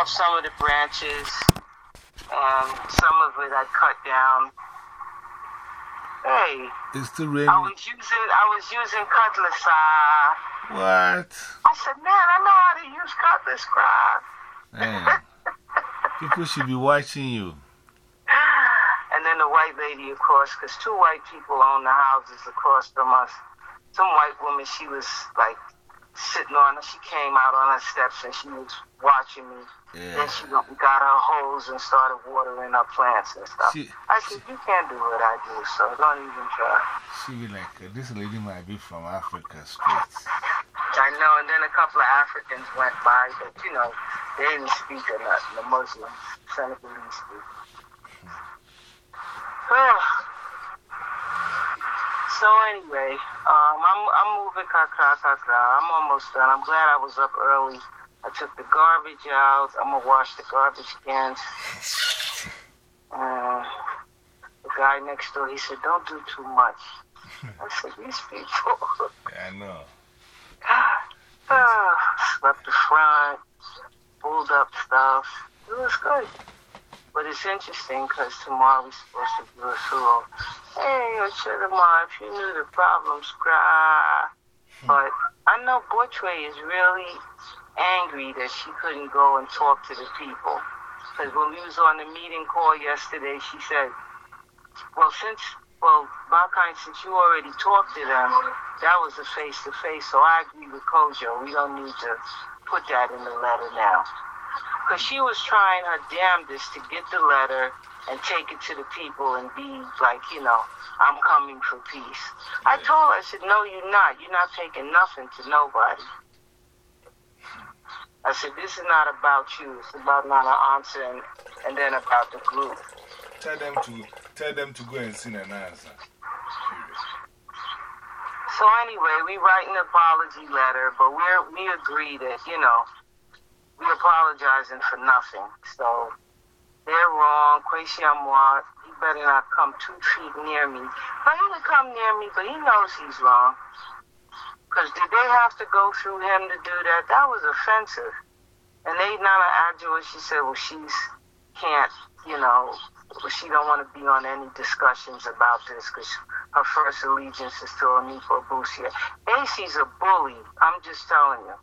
off some of the branches, and some of it I cut down. Hey. It's still raining. I was using, I was using cutlass. Uh, what? I said, man, I know how to use cutlass, crap. People should be watching you. And then the white lady across, because two white people own the houses across from us. Some white woman, she was like sitting on, she came out on her steps and she was watching me. Yeah. Then she got her hose and started watering her plants and stuff. She, I said, You can't do what I do, so don't even try. She be like, uh, This lady might be from Africa straight. I know, and then a couple of Africans went by, but you know, they didn't speak or nothing. The Muslims, Senegalese people. so anyway, um, I'm, I'm moving kakra kakra. I'm almost done. I'm glad I was up early. I took the garbage out. I'm gonna wash the garbage cans. Uh, the guy next door, he said, "Don't do too much." I said, "These people." Yeah, I know. uh, swept the front, pulled up stuff. It was good. But it's interesting because tomorrow we're supposed to do a tour. Hey, Chidamar, if you knew the problems, cry. But I know Boytray is really angry that she couldn't go and talk to the people. Because when we was on the meeting call yesterday, she said, well, since, well, Bakine, since you already talked to them, that was a face-to-face, so I agree with Kojo. We don't need to put that in the letter now because she was trying her damnedest to get the letter and take it to the people and be like, you know, I'm coming for peace. I told her, I said, no, you're not. You're not taking nothing to nobody. I said, this is not about you. It's about Nana Ansa and, then about the group. Tell them to, tell them to go and sing an answer. So anyway, we write an apology letter, but we're, we agree that, you know, we're apologizing for nothing. So they're wrong. Kwesi Amwa, he better not come two feet near me. But he would come near me, but he knows he's wrong. Because did they have to go through him to do that? That was offensive. And they Nana Adjua, she said, well, she's can't, you know, she don't want to be on any discussions about this because her first allegiance is to Onipo Busia. AC's a bully. I'm just telling you.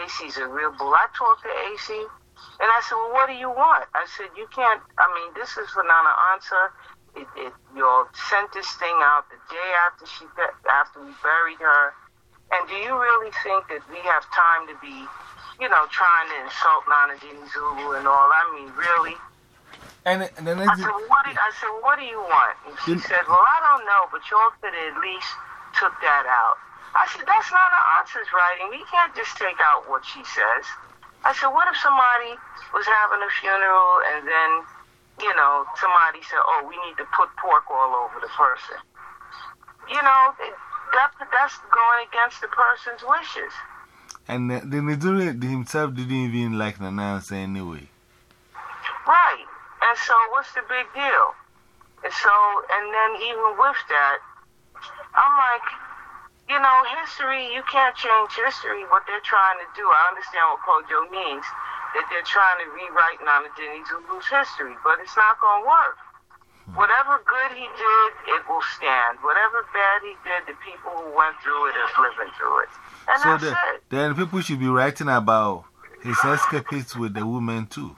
AC's a real bull. I talked to AC and I said, Well, what do you want? I said, You can't, I mean, this is for Nana Ansa. It, it, you all sent this thing out the day after she after we buried her. And do you really think that we have time to be, you know, trying to insult Nana Dinizulu and all? I mean, really? And, and then I said, well, what do, I said, well, what do you want? And she said, well, I don't know, but y'all could at least took that out. I said, that's not an answer's writing. We can't just take out what she says. I said, what if somebody was having a funeral and then, you know, somebody said, oh, we need to put pork all over the person? You know, that, that's going against the person's wishes. And the, the Niduri himself didn't even like the answer anyway. Right. And so, what's the big deal? And so, and then even with that, I'm like, you know, history, you can't change history, what they're trying to do. I understand what Kojo means, that they're trying to rewrite Namadini Zulu's history, but it's not going to work. Whatever good he did, it will stand. Whatever bad he did, the people who went through it is living through it. And so that's the, it. then people should be writing about his escapades with the woman too.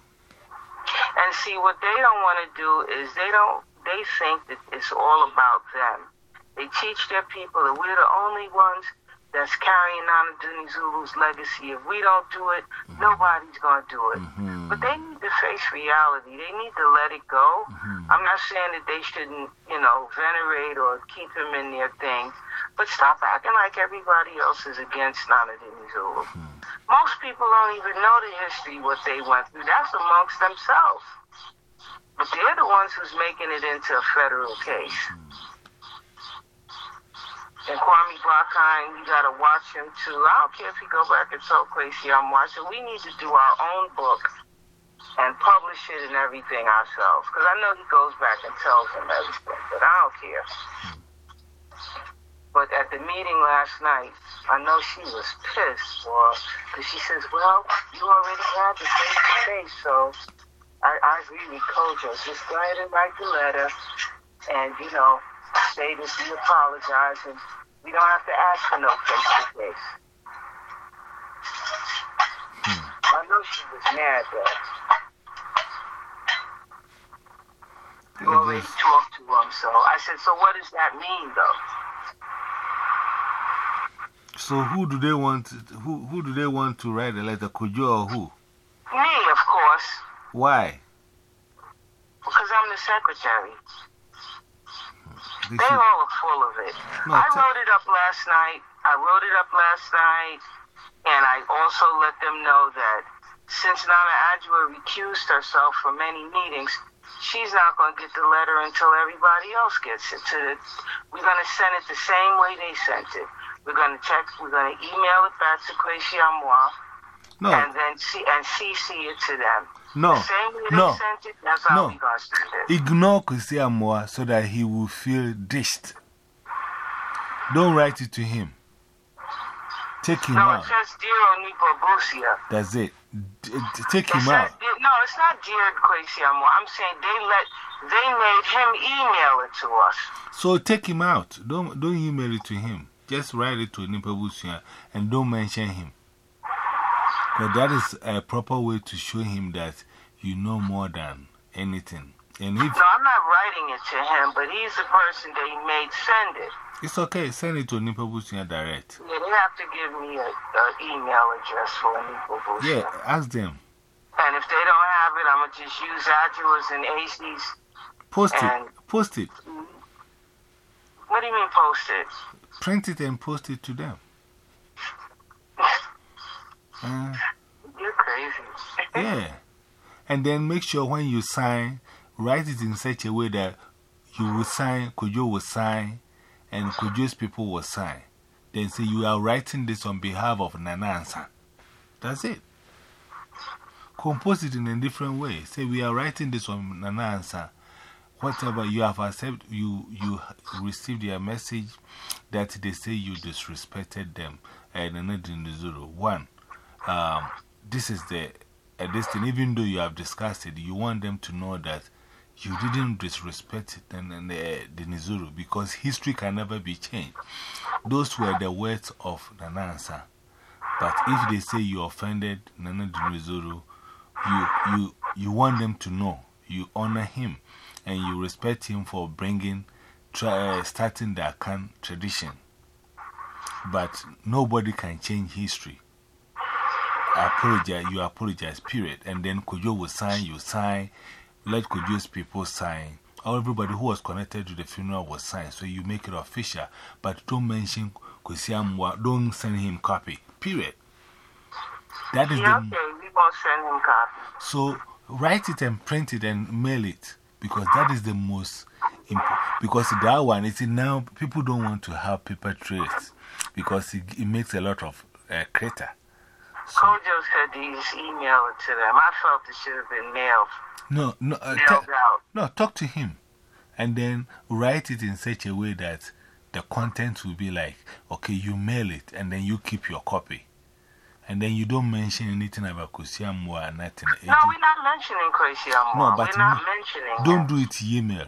And see, what they don't want to do is they don't, they think that it's all about them. They teach their people that we're the only ones that's carrying on Dinizulu's legacy. If we don't do it, -hmm. nobody's going to do it. -hmm. But they need to face reality. They need to let it go. -hmm. I'm not saying that they shouldn't, you know, venerate or keep him in their thing, but stop acting like everybody else is against Nana Dinizulu. Most people don't even know the history, what they went through. That's amongst themselves. But they're the ones who's making it into a federal case. And Kwame Bakine, you got to watch him too. I don't care if you go back and tell Kwesi I'm watching. We need to do our own book and publish it and everything ourselves. Because I know he goes back and tells him everything, but I don't care. But at the meeting last night, I know she was pissed, or because she says, "Well, you already had the face to face, so I, I agree with Kojo. Just go ahead and write the letter, and you know, say that you apologize, and we don't have to ask for no face to face." I know she was mad though. You It already talked to him, so I said, "So what does that mean, though?" So who do they want? Who who do they want to write the letter? Kojo or who? Me, of course, Why? because I'm the secretary. They all are full of it. No, I wrote it up last night. I wrote it up last night, and I also let them know that since Nana Adjua recused herself from many meetings, she's not going to get the letter until everybody else gets it. To the, we're going to send it the same way they sent it. We're going to check. We're going to email it back to Kwesi Amwa, no, and then see and CC it to them. no, The same way they no. sent it. That's how No. we going to. Ignore Kwesi Amoa so that he will feel dished. Don't write it to him. Take him No, it out. says Dear Onipo Busia. That's it. D take It him says, out. no, it's not Dear Kwesi Amwa. I'm saying they let they made him email it to us. So take him out. Don't, don't email it to him. Just write it to Nipabusia and don't mention him. But that is a proper way to show him that you know more than anything. And if No, I'm not writing it to him, but he's the person that he made send it. it's okay, send it to Nipabusia direct. Yeah, they have to give me a, a email address for Onipo Busia. Yeah, ask them. And if they don't have it, I'm gonna just use Adua's and AC's. Post it. Post it. What do you mean post it? Print it and post it to them. You're crazy. yeah. And then make sure when you sign, write it in such a way that you will sign, Kojo will sign, and Kojo's people will sign. Then say you are writing this on behalf of nana Nanansa. That's it. Compose it in a different way. Say we are writing this on Nanansa. Whatever you have accepted, you, you received their message that they say you disrespected them. And another in the zero. One, um, this is the uh, thing, even though you have discussed it, you want them to know that you didn't disrespect and, uh, the Nizuru because history can never be changed. Those were the words of Nanansa. But if they say you offended Nana Dinizuru, you, you, you want them to know you honor him and you respect him for bringing, try, uh, starting the Akan tradition. But nobody can change history apologize, you apologize, period. And then Kojo will sign, you sign, let Kojo's people sign. Everybody who was connected to the funeral will sign, so you make it official. But don't mention Kosiamwa, don't send him copy, period. That is Yeah, the. okay, we won't send him copy. So write it and print it and mail it because that is the most important. Because that one, it's now people don't want to have paper trails because it, it makes a lot of uh, crater. Kojo said to just email it to them. I felt it should have been mailed, no, no, uh, mailed out. no, talk to him and then write it in such a way that the content will be like, okay, you mail it and then you keep your copy. And then you don't mention anything about Kosiamwa or nothing. No, we're not mentioning Kwesi No, but we're not mentioning Don't do it email.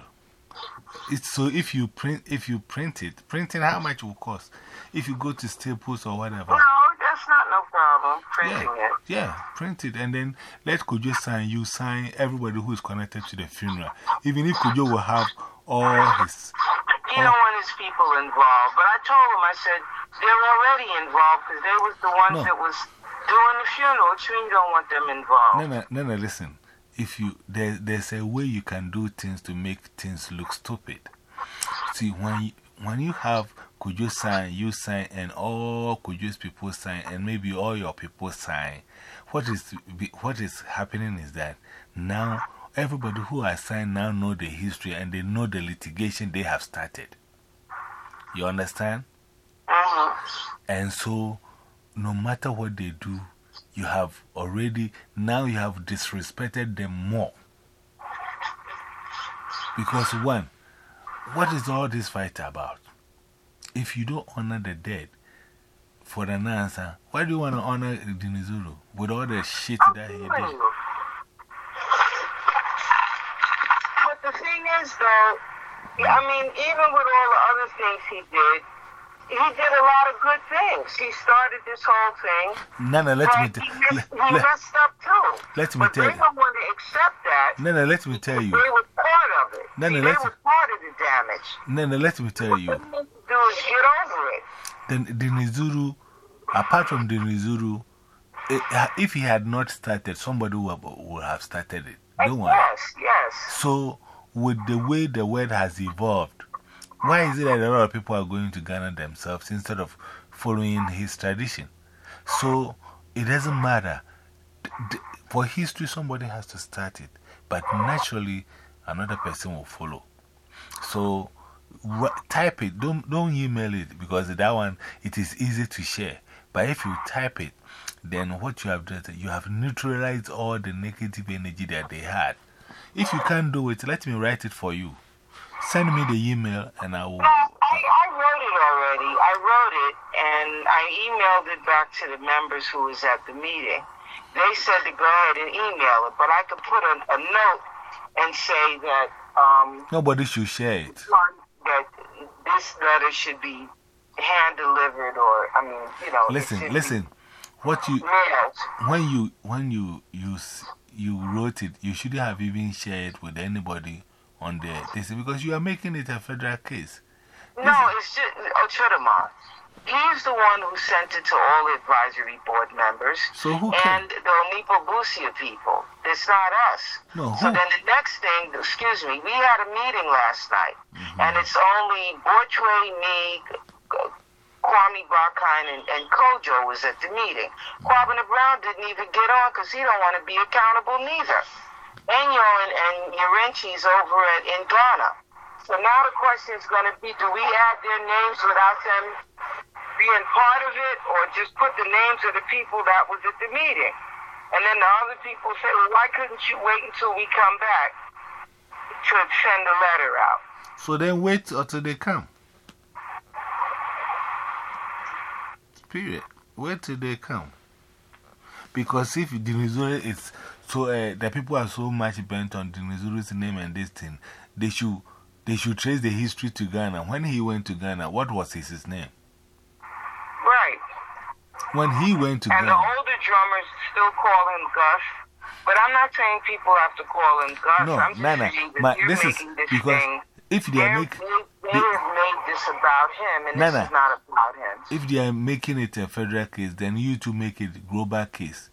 It's so if you print if you print it, printing how much will cost? If you go to Staples or whatever. No, that's not no problem, printing Yeah, it. yeah, print it and then let Kojo sign. You sign everybody who is connected to the funeral. Even if Kojo will have all his. He don't want his people involved. But I told him, I said, they're already involved because they was the ones No. that was doing the funeral. You you don't want them involved? No, no, no, no, listen. If you, there, there's a way you can do things to make things look stupid. See, when you, when you have Kojo sign, you sign, and all Kojo's people sign, and maybe all your people sign, what is, what is happening is that now everybody who has signed now know the history and they know the litigation they have started. You understand? -hmm. And so, no matter what they do, you have already, now you have disrespected them more. Because, one, what is all this fight about? If you don't honor the dead for an answer, why do you want to honor Dinizuru with all the shit that he did? But the thing is, though, I mean, even with all the other things he did, he did a lot of good things. He started this whole thing. Nana, let me tell you. He, he messed up too. Let me but tell you. They don't want to accept that. Nana, let me tell you. They were part of it. Nana, See, let they were part of the damage. Nana, let me tell you. What you need do is get over it. Then Dinizuru, apart from Dinizuru, eh, if he had not started, somebody would, would have started it. No one. Yes, yes. So, with the way the world has evolved, why is it that a lot of people are going to Ghana themselves instead of following his tradition? So, it doesn't matter. For history, somebody has to start it, but naturally, another person will follow. So, type it, don't, don't email it because that one it is easy to share. But if you type it, then what you have done, you have neutralized all the negative energy that they had. If you can't do it, let me write it for you. Send me the email and I will. I, I wrote it already. I wrote it and I emailed it back to the members who was at the meeting. They said to go ahead and email it, but I could put a, a note and say that. Um, Nobody should share it. That this letter should be hand delivered, or, I mean, you know. Listen, listen. What you. When you, when you, you, you wrote it, you shouldn't have even shared it with anybody on there. This because you are making it a federal case. No, it's just Ochudama. He's the one who sent it to all the advisory board members. So who And the Onipo Busia people. It's not us. No, so then the next thing, excuse me, we had a meeting last night. -hmm. And it's only Bortway, me, Kwame Barkine, and, and Kojo was at the meeting. Kwabena Brown didn't even get on because he don't want to be accountable neither. Enyo and, and Yarenchi's over at, in Ghana. So now the question is going to be, do we add their names without them being part of it or just put the names of the people that was at the meeting? And then the other people say, well, why couldn't you wait until we come back to send the letter out? So then wait until they come. Period. Wait till they come. Because if Dinizuru is so, uh, the people are so much bent on Dinizuru's name and this thing, they should, they should trace the history to Ghana. When he went to Ghana, what was his, his name? Right. When he went to and Ghana. And the older drummers still call him Gus. But I'm not saying people have to call him Gus. No, I'm just Nana, saying that you're this is making this because thing, if they are making. They, they have made this about him, and Nana, this is not about him. If they are making it a federal case, then you to make it global case.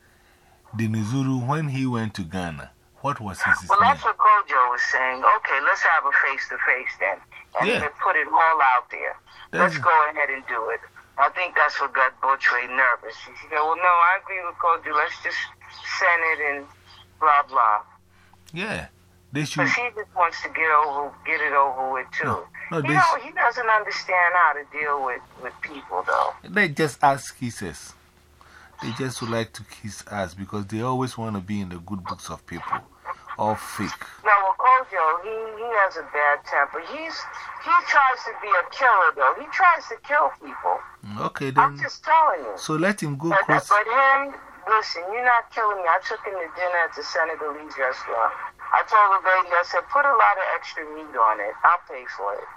Dinizuru, when he went to Ghana, what was his Well, that's what Kojo was saying. Okay, let's have a face to face then. And Yeah. put it all out there. That's- let's go ahead and do it. I think that's what got Botray nervous. He said, well, no, I agree with Kojo. Let's just send it and blah, blah. Yeah. They should. He just wants to get over, get it over with, too. No, no, you know, he doesn't understand how to deal with, with people, though. They just ask kisses. They just would like to kiss us because they always want to be in the good books of people. All fake. Now, with Kojo, he, he has a bad temper. He's He tries to be a killer, though. He tries to kill people. Mm, okay, then. I'm just telling you. So let him go But, cross. but him, listen, you're not killing me. I took him to dinner at the Senator Lee's restaurant. I told the lady, I said, put a lot of extra meat on it. I'll pay for it.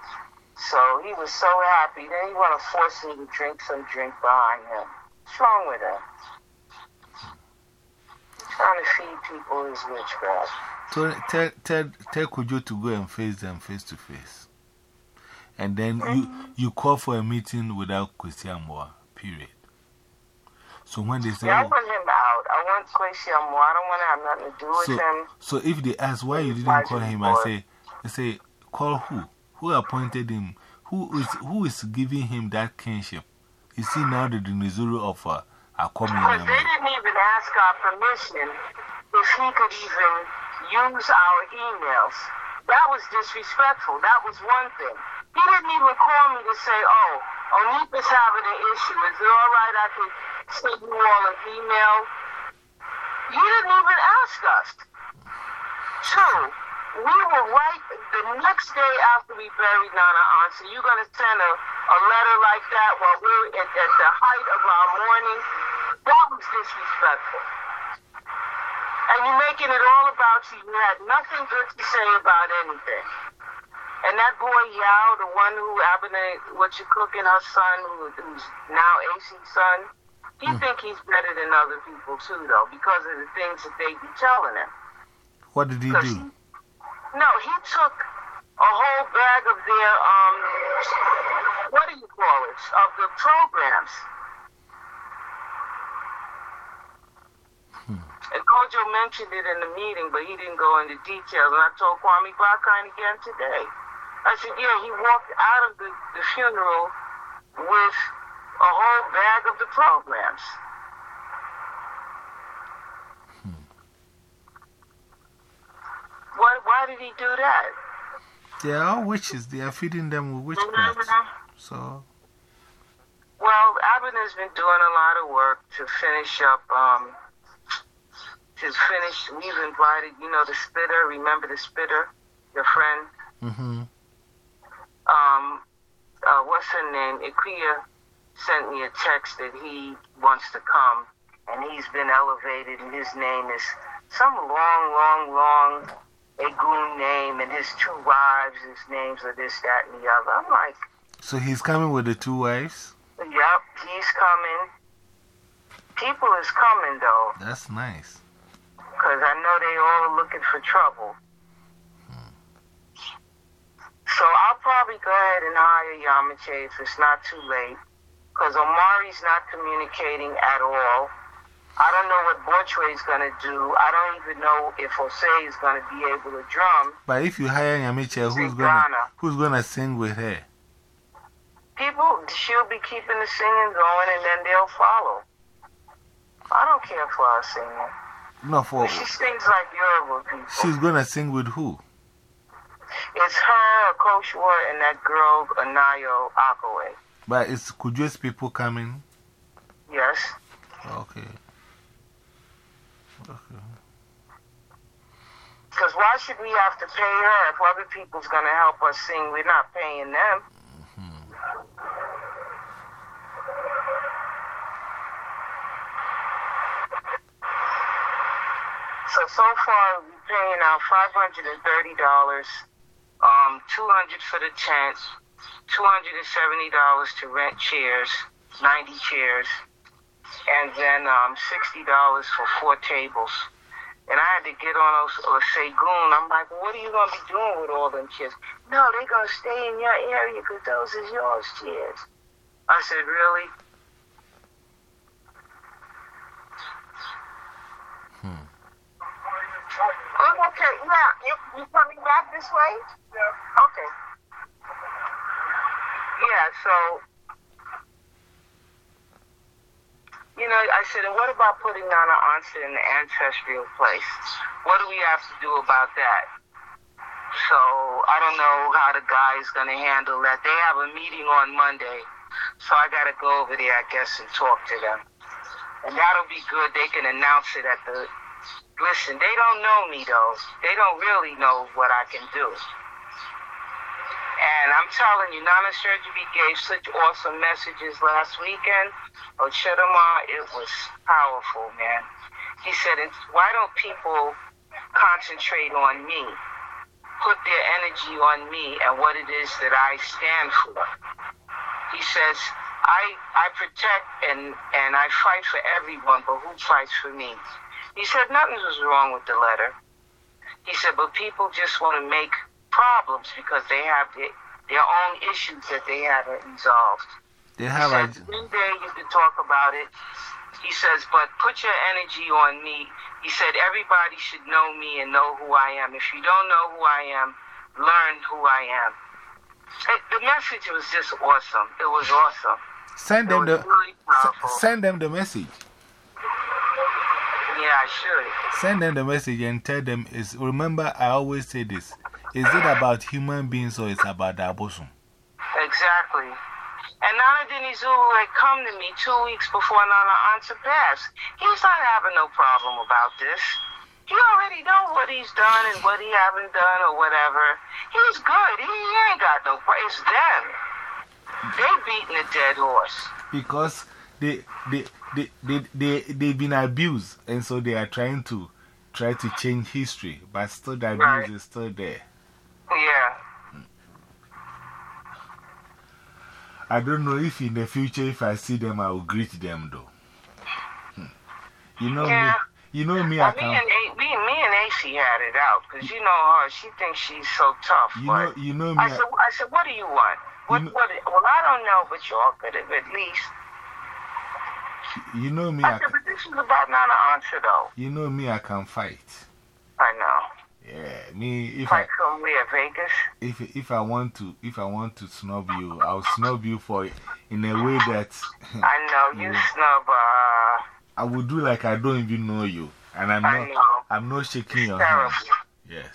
So he was so happy. Then he want to force me to drink some drink behind him. What's wrong with? He's trying to feed people his witchcraft. So tell, tell, tell Kojo to go and face them face to face. And then you, you call for a meeting without Kwesiamwa, period. So when they say, Yeah, I want him out. I want Kwesi Amwa. I don't want to have nothing to do with so, him. so if they ask why you didn't call him, I say, I say, call who? Who appointed him? Who is, who is giving him that kinship? You see now the Dinizuru of uh, Akomi. Because they didn't even ask our permission if he could even use our emails. That was disrespectful. That was one thing. He didn't even call me to say, oh, Onipa's having an issue. Is it all right I can send you all an email? He didn't even ask us. Two, we were right the next day after we buried Nana Ansa. You're going to send a a letter like that while we're at, at the height of our mourning, that was disrespectful. And you're making it all about you. You had nothing good to say about anything. And that boy Yao, the one who Abinay, what you cooking, her son, who, who's now AC's son, he Hmm. think he's better than other people too, though, because of the things that they be telling him. What did he do? he- no, he took a whole bag of their um, what do you call it? Of the programs. And Kojo mentioned it in the meeting, but he didn't go into details. And I told Kwame Bakine again today. I said, yeah, he walked out of the, the funeral with a whole bag of the programs. Why, why did he do that? They are all witches. They are feeding them with witchcraft. Mhm. So, Well, Abin has been doing a lot of work to finish up, um, to finish. We've invited, you know, the spitter. Remember the spitter, your friend? hmm Um, uh, what's her name? Ikuya sent me a text that he wants to come, and he's been elevated, and his name is some long, long, long Egun name, and his two wives, his names are this, that, and the other. I'm like, so he's coming with the two wives? Yep, he's coming. People is coming though, That's nice. because I know they all looking for trouble. So I'll probably go ahead and hire Yamache if it's not too late, because Omari's not communicating at all. I don't know what Borchway is going to do. I don't even know if Jose is going to be able to drum. But if you hire Yamiche, who's gonna, who's gonna sing with her? People, she'll be keeping the singing going, and then they'll follow. I don't care for her singing. No, for. She sings like Yoruba people. She's gonna sing with who? It's her, Coach Ward, and that girl, Anayo Akawe. But it's Kujo's people coming? Yes. Okay. Because why should we have to pay her if other people's going to help us sing? We're not paying them. So, so far, we're paying out $530, um, 200 for the tent, $270 to rent chairs, 90 chairs, and then um, $60 for four tables. And I had to get on a, a Segun. I'm like, well, what are you going to be doing with all them chairs? No, they're going to stay in your area because those is yours chairs. I said, really? Oh, okay. Yeah, you, you coming back this way? Yeah. Okay. Yeah, so, you know, I said, and what about putting Nana Ansa in the ancestral place? What do we have to do about that? So, I don't know how the guy is going to handle that. They have a meeting on Monday, so I got to go over there, I guess, and talk to them. And that'll be good. They can announce it at the. Listen, they don't know me, though. They don't really know what I can do. And I'm telling you, Nana Surgery gave such awesome messages last weekend. Ochidama, it was powerful, man. He said, why don't people concentrate on me? Put their energy on me and what it is that I stand for. He says, I, I protect and, and I fight for everyone, but who fights for me? He said, nothing was wrong with the letter. He said, but people just want to make problems because they have their, their own issues that they haven't resolved. They have a. said, one day you can talk about it. He says, but put your energy on me. He said, everybody should know me and know who I am. If you don't know who I am, learn who I am. It, the message was just awesome. It was awesome. Send them the. really Send them the message. Yeah, I should. Send them the message and tell them. Is, remember, I always say this. Is it about human beings or it's about the abosom? Exactly. And Nana Dinizulu had come to me two weeks before Nana Ansa passed. He's not having no problem about this. He already knows what he's done and what he haven't done or whatever. He's good. He, he ain't got no problem. It's them. They beating a dead horse. Because they, they, they, they, they, they've been abused, and so they are trying to try to change history, but still the abuse Right. is still there. Yeah. I don't know if in the future, if I see them, I will greet them though. Hmm. You know Yeah. me, you know me, I Well, me, and A- me, me and AC had it out because you know her. She thinks she's so tough. You know, you know me. I said, I said, what do you want? What, know- what, well, I don't know, but y'all could have at least. You know me, I I said, but this is about not an answer, though. you know me, I can fight. Me, if I, Vegas? if, if I want to, if I want to snub you, I'll snub you for in a way that I know, you snub, uh, I will do like I don't even know you. And I'm I not, know. I'm not shaking your Terrible. hand. Yes.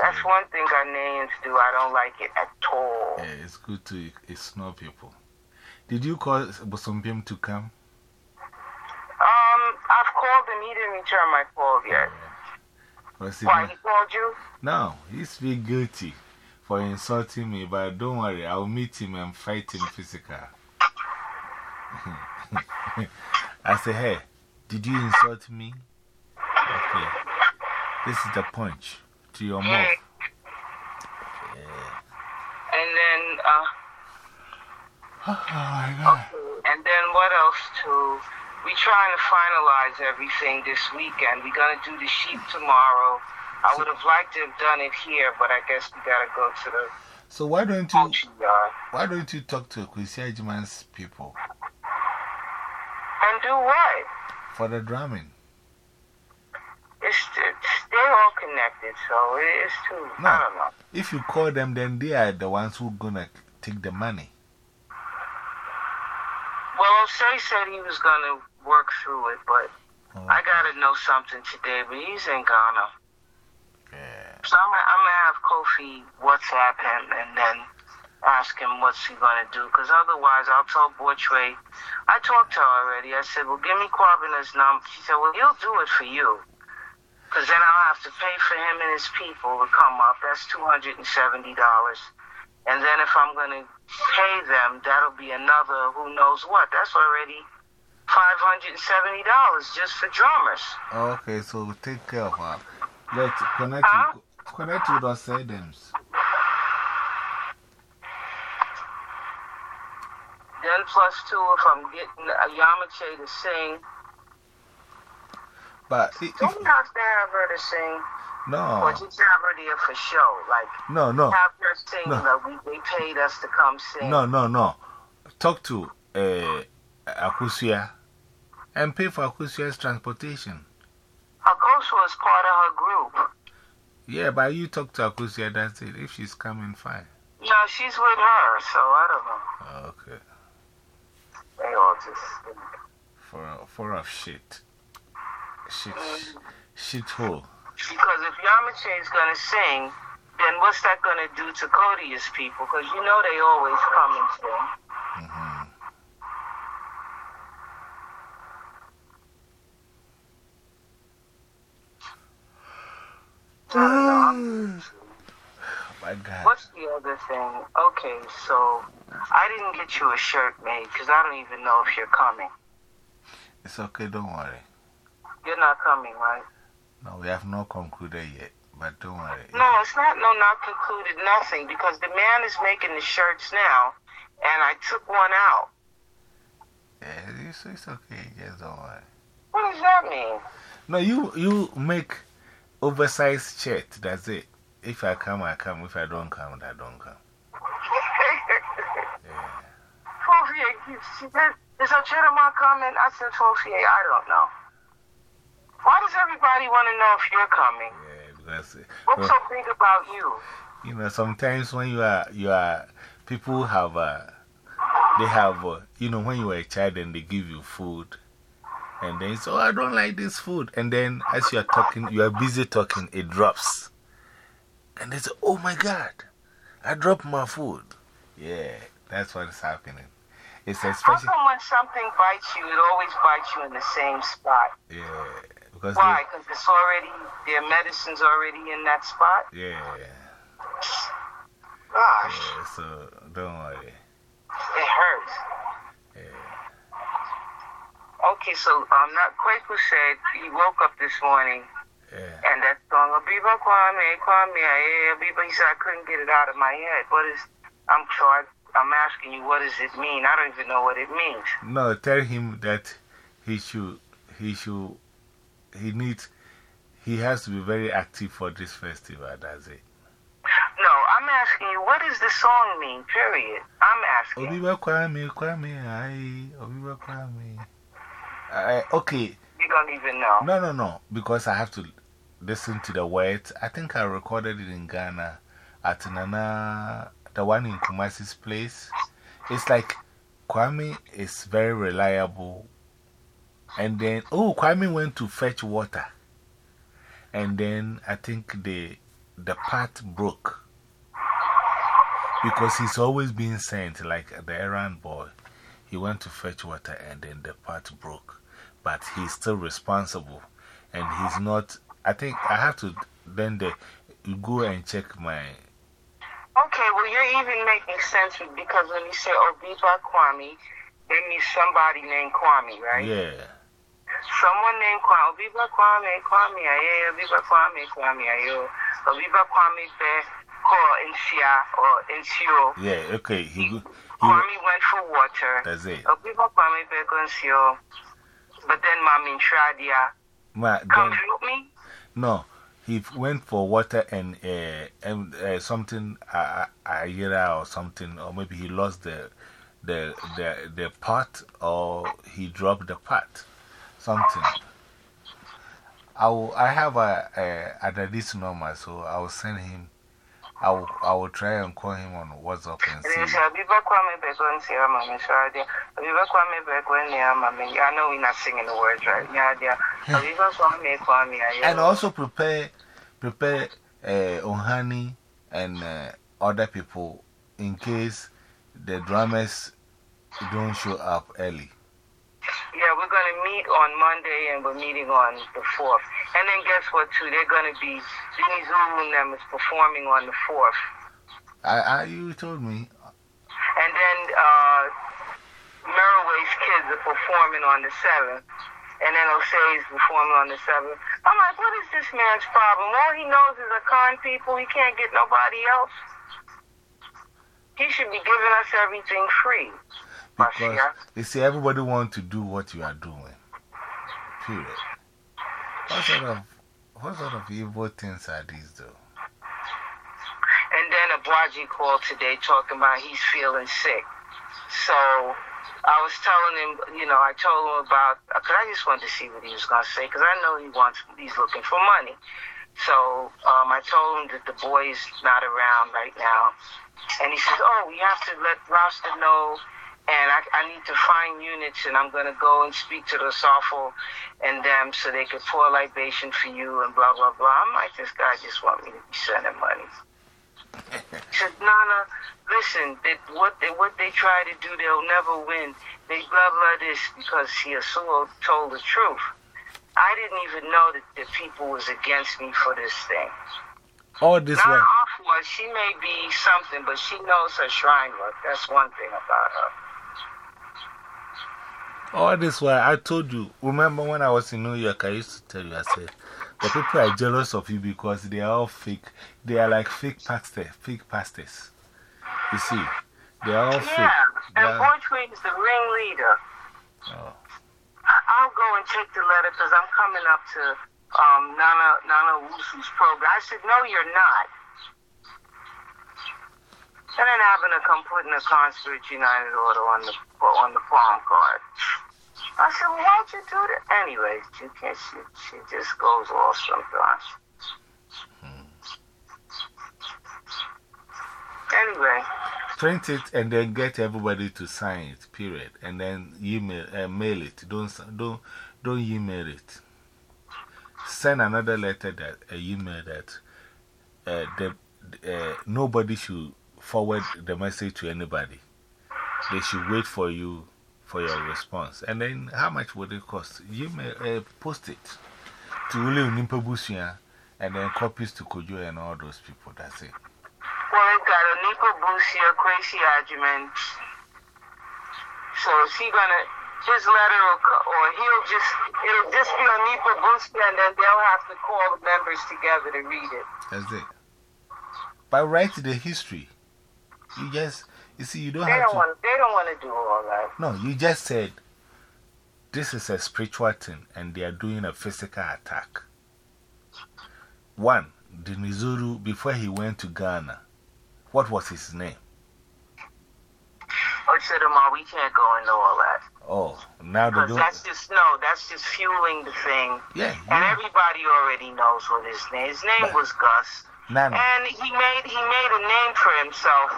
That's So, one thing Ghanaians do. I don't like it at all. Yeah, it's good to snub people. Did you call Bosompium to come? Um, I've called him. He didn't return my call yet. Why, he called you? No, he's feel guilty for insulting me, but don't worry, I'll meet him and fight him physical. I say, hey, did you insult me? Okay. This is the punch to your mouth. And then, uh, Oh my God. and then what else too? We trying to finalize everything this weekend. We're gonna do the sheep tomorrow. I would have liked to have done it here, but I guess we gotta go to the So why don't you, why don't you talk to Kwesi Ajiman's people And do what? for the drumming? It's, it's they're all connected, so it's too. No. I don't know. If you call them, then they are the ones who gonna take the money. Well, Osei said he was gonna work through it, but Oh, I gotta know something today. But he's in Ghana, yeah. so I'm, I'm gonna have Kofi WhatsApp him and then ask him what's he gonna do. Because otherwise, I'll tell Bortray. I talked to her already. I said, "Well, give me Quabina's number." She said, "Well, he'll do it for you." Because then I'll have to pay for him and his people to come up. That's $270. And then if I'm going to pay them, that'll be another who knows what. That's already $570 just for drummers. Okay, so take care of her. Let's connect, Huh? with, connect with us, Adams. Then plus two, if I'm getting a Yamache to sing, But i- if, don't have to have her to sing, no, or just have her there for show. Like, no, no, have her sing, No. like we, they paid us to come sing. no, no, no. Talk to uh, Akusia and pay for Akusia's transportation. Akoso is part of her group. Yeah, but you talk to Akusia, that's it. If she's coming, fine. No, she's with her, so I don't know. Okay. They all just. For, for of shit. Shit, shit hole. Because if Yamache is going to sing, then what's that going to do to Cody's people? Because you know they always come and sing. -hmm. My God. What's the other thing? Okay, so I didn't get you a shirt made because I don't even know if you're coming. It's okay, don't worry. You're not coming, right? No, we have not concluded yet, but don't worry. No, it's not no not concluded nothing because the man is making the shirts now, and I took one out. Yeah, it's, it's okay, just don't worry. What does that mean? No, you, you make oversized shirt, that's it. If I come, I come. If I don't come, I don't come. Yeah. Fofier, she said, is Ochedama coming? I said, Fofier, I don't know. Why does everybody want to know if you're coming? Yeah, because, uh, What's well, so big about you? you know, sometimes when you are, you are, people have, uh, they have, uh, you know, when you are a child and they give you food, and then say, oh, I don't like this food. And then as you are talking, you are busy talking, it drops. And they say, oh my God, I dropped my food. Yeah, that's what is happening. It's especially. How come when something bites you, it always bites you in the same spot? yeah, because, Why? Because it's already, their medicine's already in that spot? yeah. Gosh. Yeah, so don't worry. It hurts. Okay, so um, not Kwaku said he woke up this morning Yeah. and that song, Abiba Kwame, Kwame, eh, Abiba, he said, I couldn't get it out of my head. What is, I'm so I, I'm asking you, what does it mean? I don't even know what it means. No, tell him that he should, he should, he needs, he has to be very active for this festival. That's it. No, I'm asking you, what does the song mean, period? I'm asking. Obiba Kwame, Kwame, aye, Obiba Kwame. Uh, okay, You don't even know. no, no, no, because I have to listen to the words. I think I recorded it in Ghana at Nana, the one in Kumasi's place. It's like Kwame is very reliable. And then, oh, Kwame went to fetch water. And then I think the, the part broke. Because he's always being sent, like the errand boy. He went to fetch water and then the part broke. But he's still responsible. And he's not, I think I have to then the, go and check my. Okay, well, you're even making sense because when you say oh, Obiba Kwame, that means somebody named Kwame, right? Yeah. Someone named Kwame. Oh, Obiba Kwame, Kwame, aye, oh, Obiba Kwame, Kwame, ayo. Obiba Kwame be call Nsia or Nsio. Yeah, okay. He, he, Kwame went for water. that's it. Obiba Kwame be go Nsio. But then Mami Tradia. Ma, Come then, help me? no, he went for water and, uh, and uh, something, uh, a year or something, or maybe he lost the, the, the, the pot or he dropped the pot. Something. I, will, I have a, a, a this number, so I will send him. I will, I will try and call him on WhatsApp and And they see. say, Obiba Kwame be go Nsia, Mami Tradia. Obiba Kwame be go Nia, Mami. I know we're not singing the words right. Yeah, yeah. Obiba Kwame, Kwame, ayo. And also prepare, prepare uh, Ohani and uh, other people in case the drummers don't show up early. Yeah, we're going to meet on Monday and we're meeting on the 4th. And then guess what, too? They're going to be, Dinizulu and them is performing on the 4th. I, I, you told me. And then uh, Meroway's kids are performing on the 7th. And then Osei is performing on the 7th. I'm like, what is this man's problem? All he knows is Akan people. He can't get nobody else. He should be giving us everything free. Because you see, everybody wants to do what you are doing. Period. What sort of, what sort of evil things are these, though? And then a Abwaji called today talking about he's feeling sick. So I was telling him, you know, I told him about, because I just wanted to see what he was going to say, because I know he wants, he's looking for money. So um, I told him that the boy's not around right now. And he says, oh, we have to let Rasta know, and I, I need to find units, and I'm going to go and speak to the Safo and them so they could pour libation for you and blah, blah, blah. I'm like, this guy just want me to be sending money. He said, Nana, listen, they, what, they, what they try to do, they'll never win. They blah, blah this because he Asuo told the truth. I didn't even know that the people was against me for this thing. All this Nana one. Afua, she may be something, but she knows her shrine work. That's one thing about her. All this while, I told you, remember when I was in New York, I used to tell you, I said, the people are jealous of you because they are all fake. They are like fake pastors. Fake pastors. You see, they are all fake. Yeah, and Boytree is the ringleader. oh. I- I'll go and take the letter because I'm coming up to um, Nana Nana Wusu's program. I said, no, you're not. And then to come putting a Conspirit United order on the on the palm card. I said, well, why'd you do that? Anyway, she can't. She, she just goes off sometimes. Anyway, Print it and then get everybody to sign it, period. And then email, uh, mail it. Don't, don't, don't email it. Send another letter that, email that uh, the, uh, nobody should forward the message to anybody. They should wait for you for your response. And then how much would it cost? You uh, post it to William Nimpabusia and then copies to Kojo and all those people. That's it. well, they've got a Nipa Busia, Kwesi Adjuman. So is he gonna, his letter will, or he'll just, it'll just be a Nipa Busia and then they'll have to call the members together to read it. That's it. But write the history. You just, you see, you don't They have don't to. want, they don't want to do all that. No, you just said this is a spiritual thing and they are doing a physical attack. One, Dinizulu, before he went to Ghana, what was his name? Oh, to them we can't go into all that. Oh, now Because don't. that's just, no, that's just fueling the thing. Yeah, And yeah. everybody already knows what his name His name But- was Gus. Nana. And he made he made a name for himself.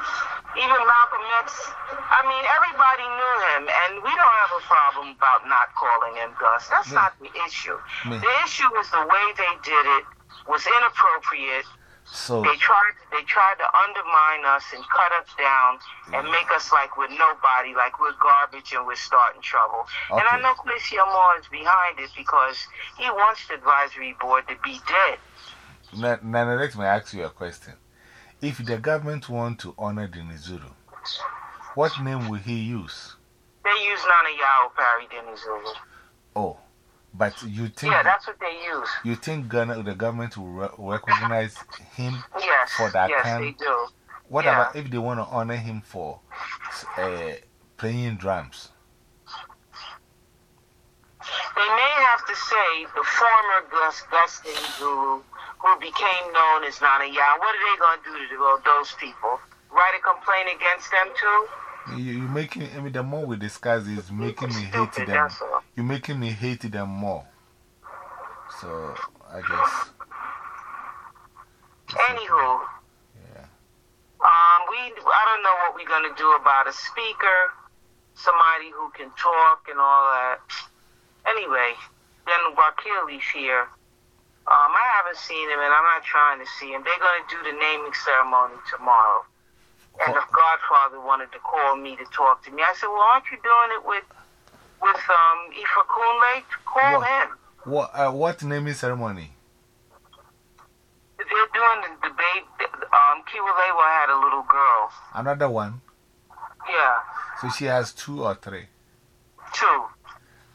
Even Malcolm X, I mean, everybody knew him, and we don't have a problem about not calling him Gus. That's Me. not the issue. Me. The issue is the way they did it was inappropriate. So, They tried they tried to undermine us and cut us down and make us like we're nobody, like we're garbage and we're starting trouble. And I know Quincy Moore is behind it because he wants the advisory board to be dead. Na- Nana, let me ask you a question. If the government want to honor Dinizulu, what name will he use? They use Nana Yao Parry Dinizulu. Oh, but you think, Yeah, that's what they use. you think Ghana, the government will re recognize him Yes, For that yes, kind- they do. What Yeah. about if they want to honor him for uh, playing drums? They may have to say the former Gus Gustin Zulu, who became known as Nana Yao. What are they going to do to those people? Write a complaint against them too? You, you making, I mean, the more we discuss is making me hate Stupid, them. You're making me hate them more. So, I guess. Anywho, Yeah. um, we I don't know what we're gonna do about a speaker, somebody who can talk and all that. Anyway, then Wakili's here. Um, I haven't seen him and I'm not trying to see him. They're gonna do the naming ceremony tomorrow. And the Godfather wanted to call me to talk to me. I said, Well, aren't you doing it with with um Ifa Kunle? Call What? him. What, uh, what naming ceremony? They're doing the debate. Um, Kiwalewa had a little girl. Another one? Yeah, So she has two or three? two.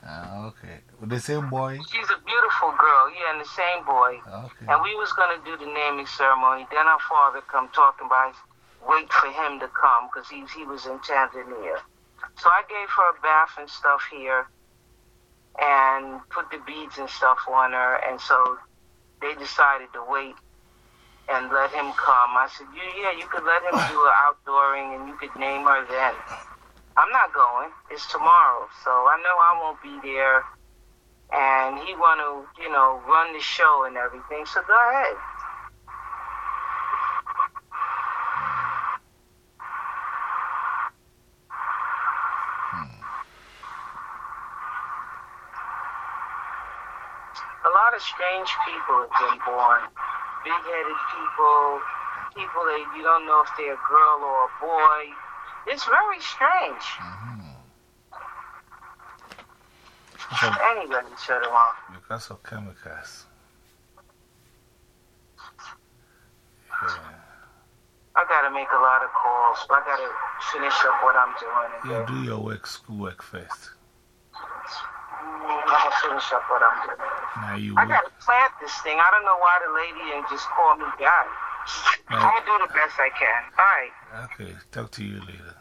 Ah, okay. With the same boy? She's a beautiful girl, yeah, and the same boy. Okay. And we was gonna do the naming ceremony. Then our father come talking about wait for him to come because he he was in Tanzania. So I gave her a bath and stuff here, and put the beads and stuff on her. And so they decided to wait and let him come. I said, yeah, yeah, you could let him do an outdooring and you could name her then. I'm not going. It's tomorrow, so I know I won't be there. And he want to, you know, run the show and everything. So go ahead. Hmm. A lot of strange people have been born. Big-headed people, people that you don't know if they're a girl or a boy. It's very strange. Because of, Anyway, shut it off. because of chemicals. Yeah. I gotta make a lot of calls. So I gotta finish up what I'm doing. Yeah, do your work, schoolwork first. I'm gonna finish up what I'm doing. Now you I work. gotta plant this thing. I don't know why the lady didn't just call me back. I'm gonna do the best I can. All right. Okay, talk to you later.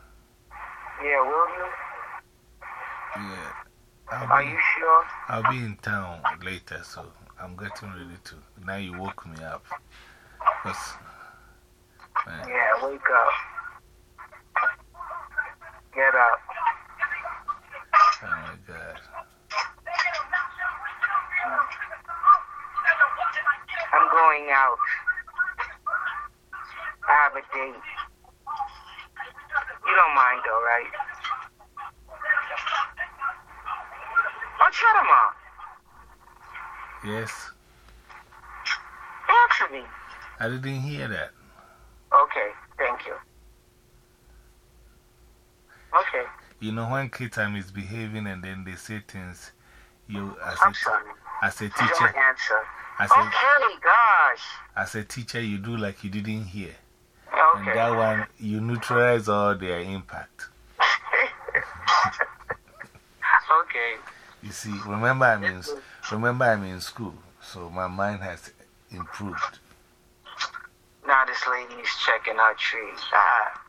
Yeah, will you? Yeah. I'll Are be, you sure? I'll be in town later, so I'm getting ready to. Now you woke me up. Because, man, Yeah, wake up. Get up. oh my God. I'm going out. I have a date. You don't mind though, right? Oh, shut him off. Yes, Answer me. I didn't hear that. Okay, thank you. Okay, You know, when kid time is behaving and then they say things, you, as I'm a, sorry. as a teacher, answer. as a, oh, Okay, gosh. as a teacher, you do like you didn't hear. And that one, you neutralize all their impact. okay. You see, remember I'm, in, remember I'm in school, so my mind has improved. Now this lady is checking her trees. Ah.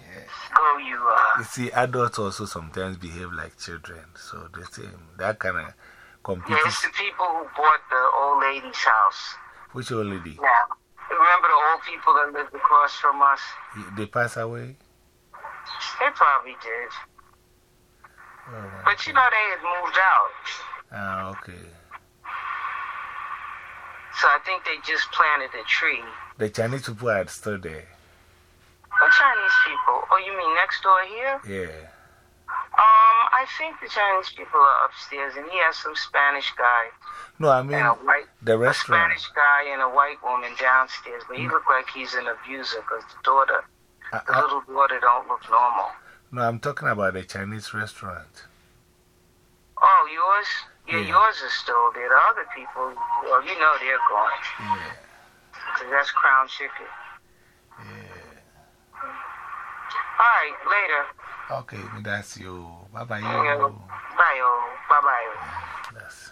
Yeah. Go, you uh. You see, adults also sometimes behave like children, so the same. That kind of competition. Yeah, it's the people who bought the old lady's house. Which old lady? Yeah. Remember the old people that lived across from us? They passed away? They probably did. Oh, but you know, they had moved out. Ah, okay. So I think they just planted a tree. The Chinese people are still there. What Chinese people? Oh, you mean next door here? Yeah. Um, I think the Chinese people are upstairs, and he has some Spanish guy. No, I mean white, the restaurant. A Spanish guy and a white woman downstairs, but he mm. looked like he's an abuser because the daughter, the little daughter, don't look normal. No, I'm talking about the Chinese restaurant. Oh, yours? Yeah, yeah, yours is still there. The other people, well, you know they're gone. Yeah. Because that's Crown Chicken. Yeah. All right, later. Okay, that's you. Bye bye. You. Bye. Bye. Bye. Bye.